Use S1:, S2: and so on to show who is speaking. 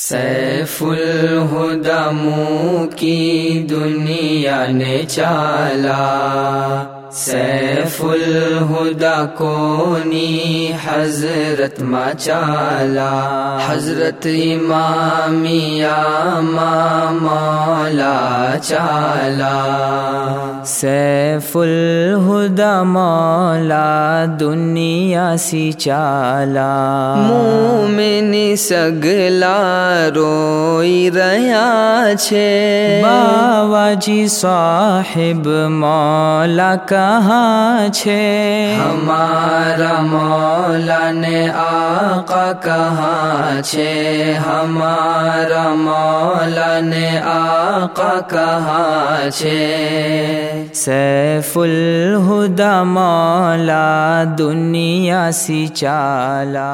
S1: Safe الہدا کی دنیا نے چالا۔ سیف الہدا کونی حضرت مچالا حضرت امامیہ مولا چالا۔
S2: سیف الہدا مولا دنیا سی چالا
S1: مومن سگلا روئی رہا چھے۔
S2: باوا جی صاحب مولا کہاں چھے؟
S1: ہمارا مولا نے آقا کہاں چھے؟ ہمارا مولا نے آقا کہاں چھے؟
S2: سیف الہدا مولا دنیا سی چالا